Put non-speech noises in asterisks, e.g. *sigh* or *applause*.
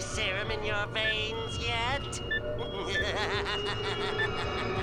serum in your veins yet? *laughs*